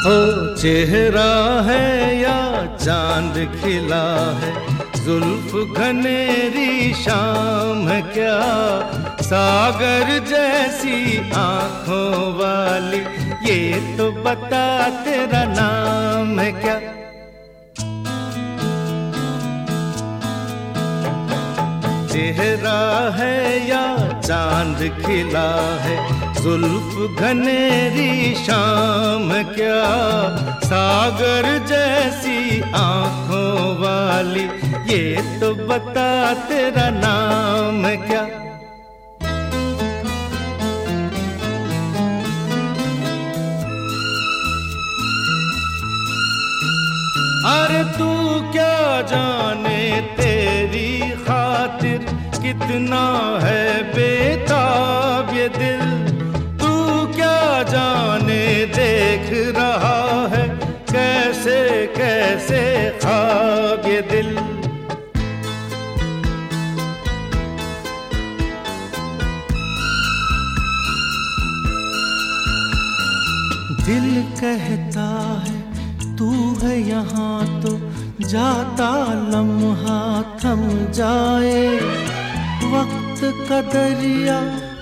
ओ चेहरा है या चाँद खिला है? जुल्फ घनेरी शाम है क्या? सागर जैसी आँखों वाली, ये तो बता तेरा नाम है क्या? चेहरा है या चाँद खिला है? जुल्फ घनेरी शाम क्या? सागर जैसी आँखों वाली, ये तो बता तेरा नाम क्या? अरे तू क्या जाने तेरी खातिर, कितना है बेताब ये दिल? दिल। दिल कहता है, तू है यहाँ तो जाता लम्हा थम जाए। वक्त का दरिया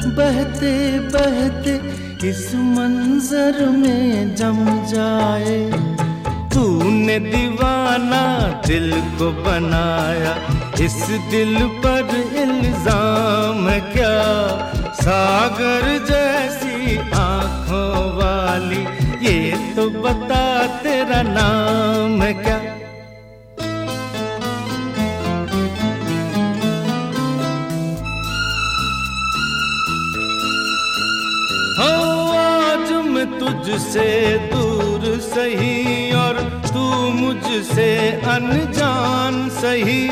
बहते बहते इस मंजर में जम जाए। तूने दीवाना दिल को बनाया। इस दिल पर इल्ज़ाम क्या? सागर जैसी आँखों वाली, ये तो बता तेरा नाम क्या? हो आज मैं तुझसे दूर सही और तू मुझसे अनजान सही।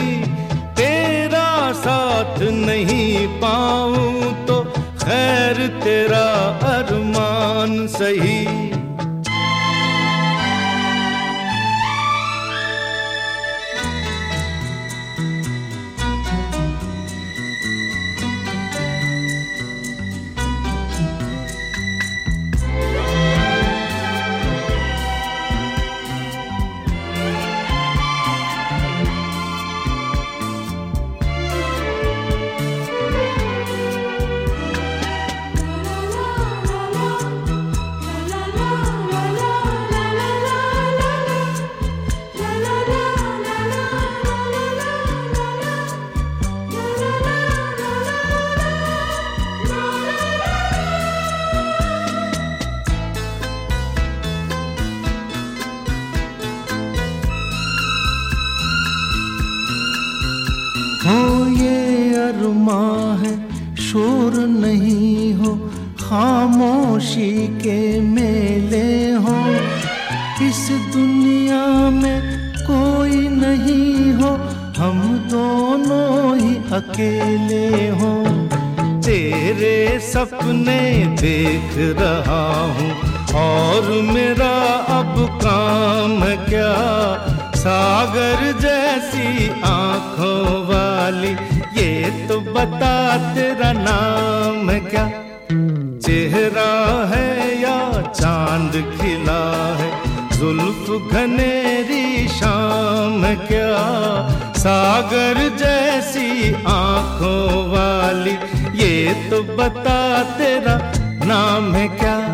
तेरा साथ नहीं पाऊँ तो खैर तेरा अरमान सही। हो ये अरमा है, शोर नहीं हो, खामोशी के मेले हो। इस दुनिया में कोई नहीं हो, हम दोनों ही अकेले हो। तेरे सपने देख रहा हूँ, और मेरा अब काम क्या? सागर तो बता तेरा नाम क्या? चेहरा है या चाँद खिला है? जुल्फ घनेरी शाम क्या? सागर जैसी आँखों वाली, ये तो बता तेरा नाम है क्या?